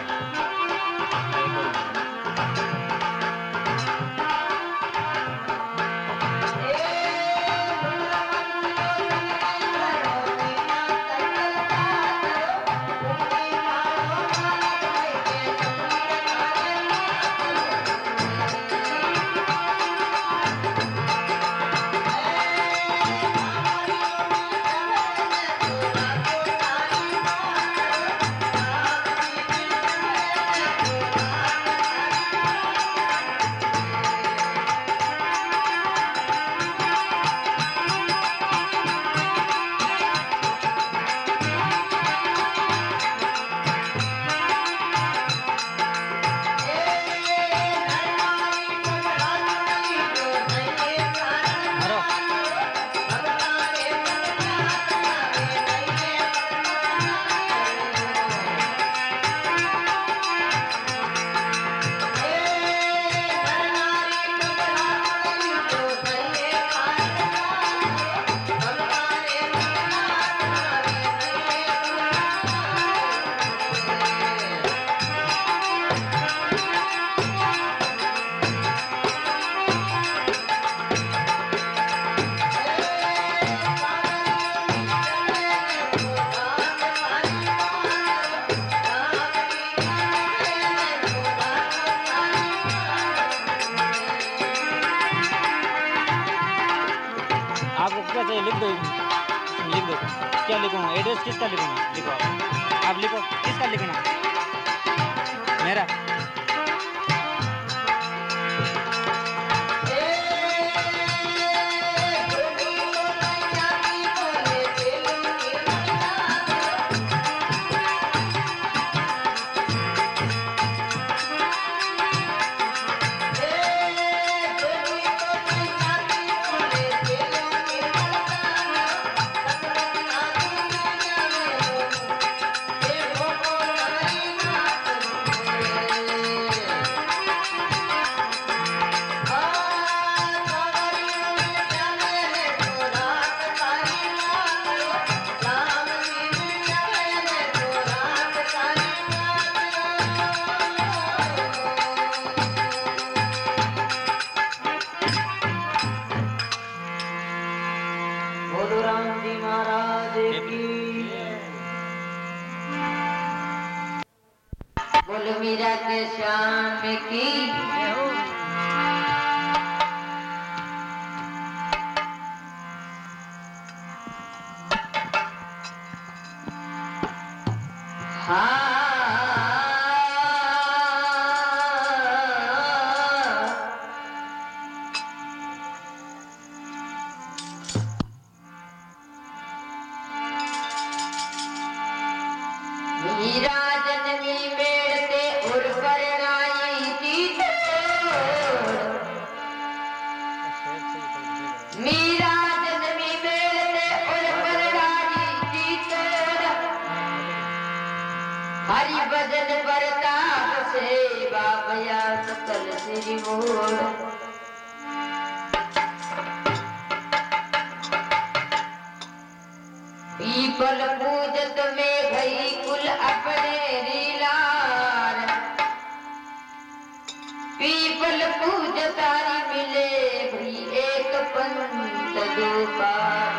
どうも。पूजतारी मिले भी एक पंत दो पार।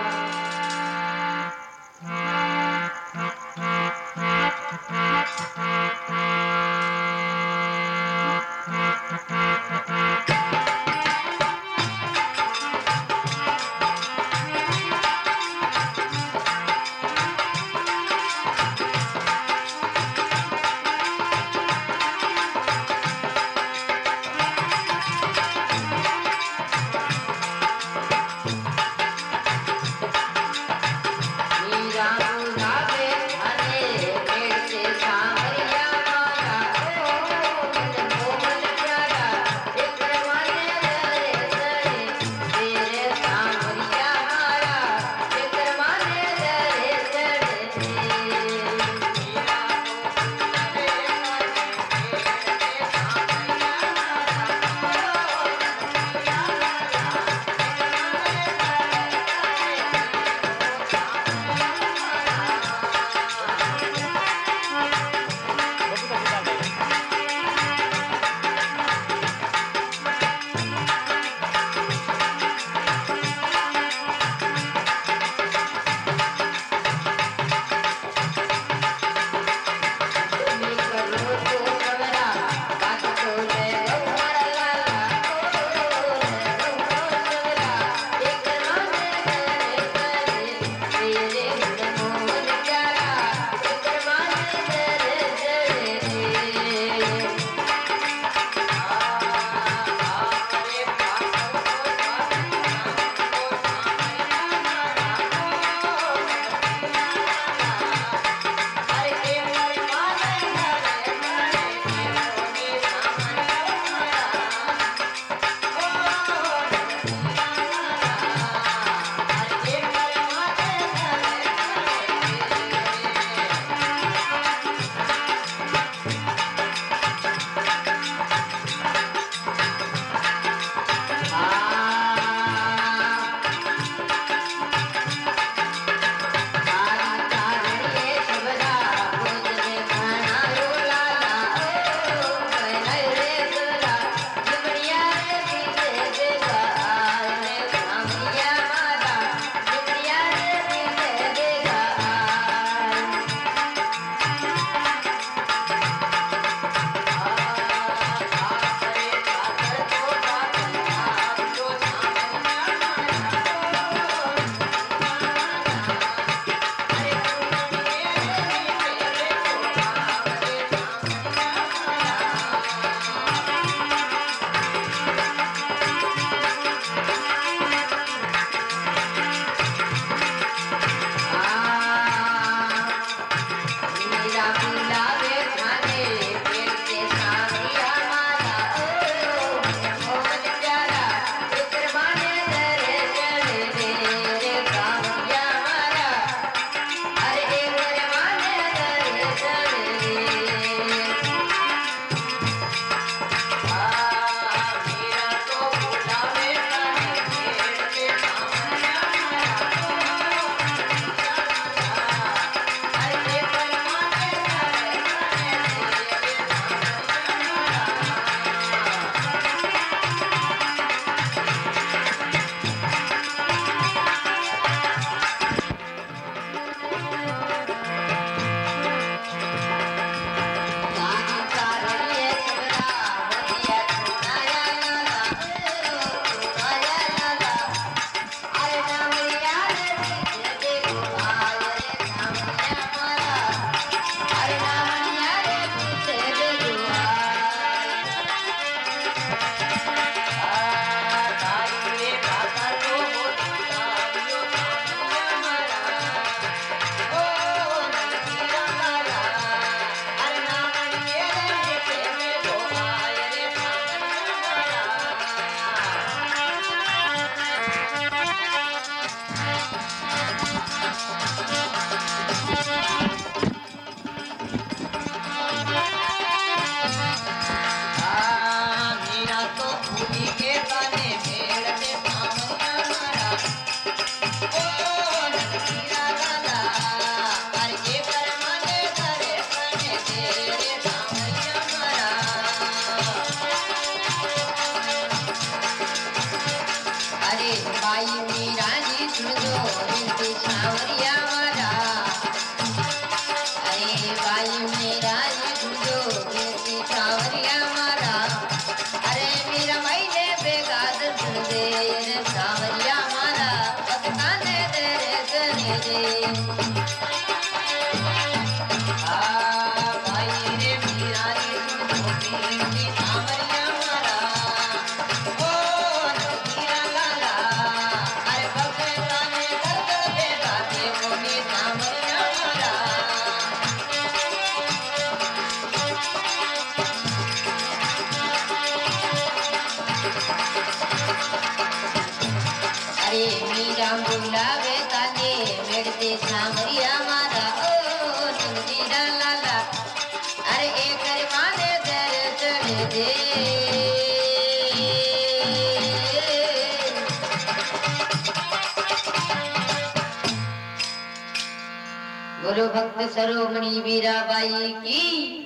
भक्त सरोमणि वीराबाई की।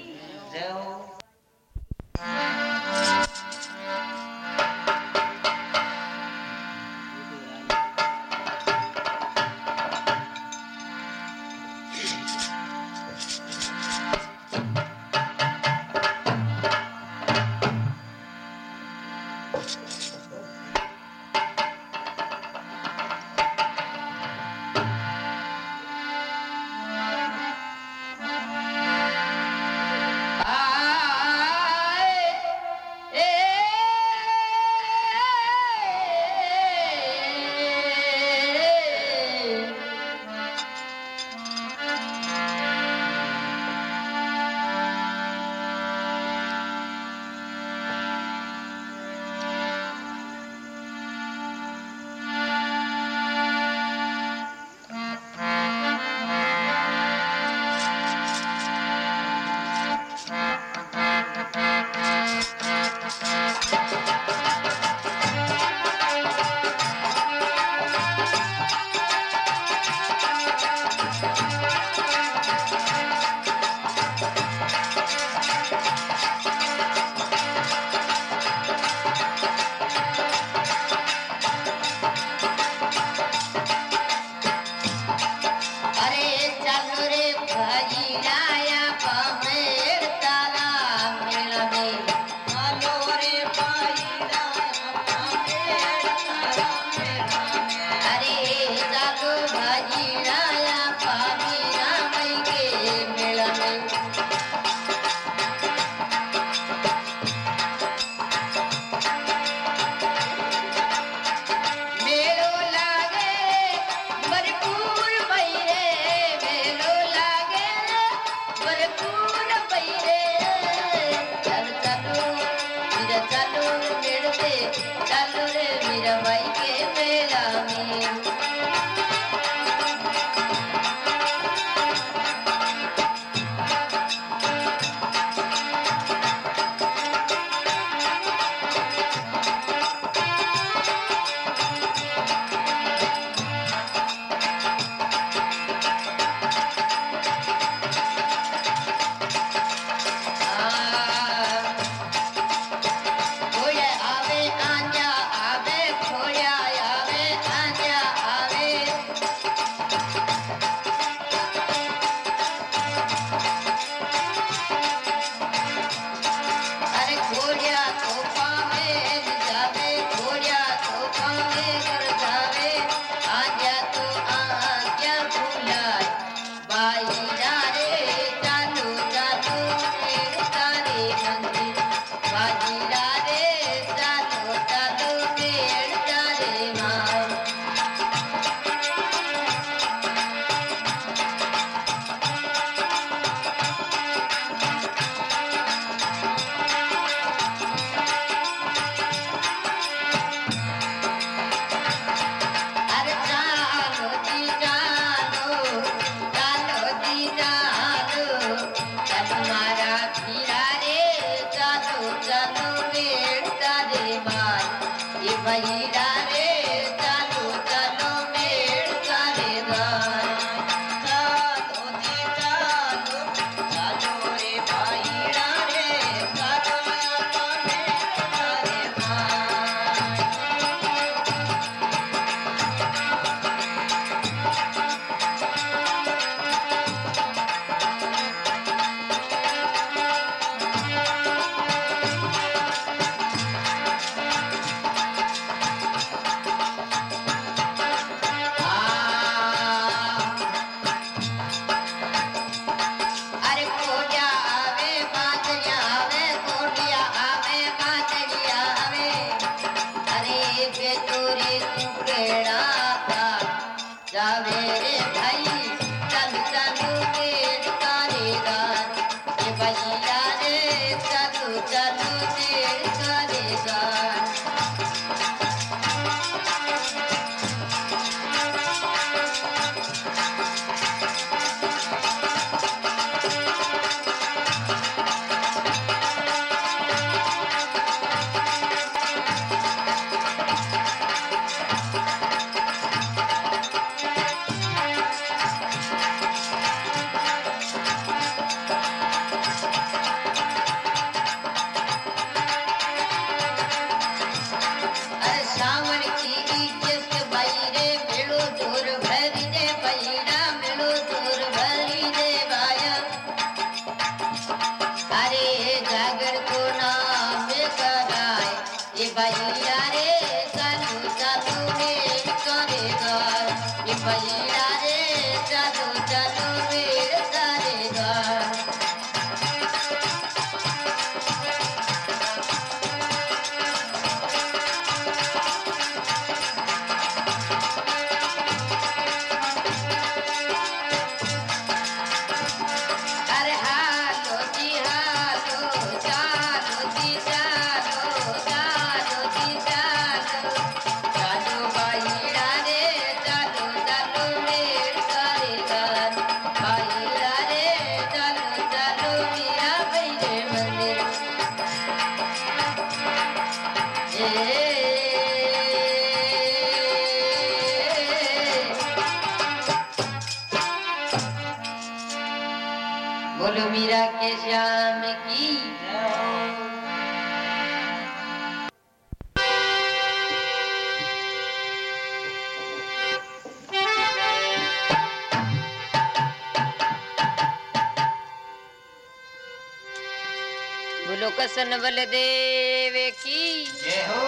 दर्शन बल देव की। जय हो।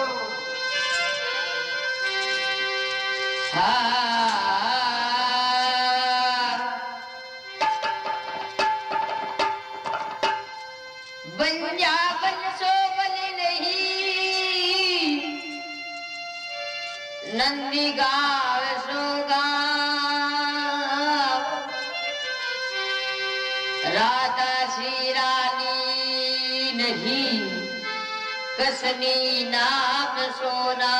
हाँ नंदीगांव कसनी नाम सोना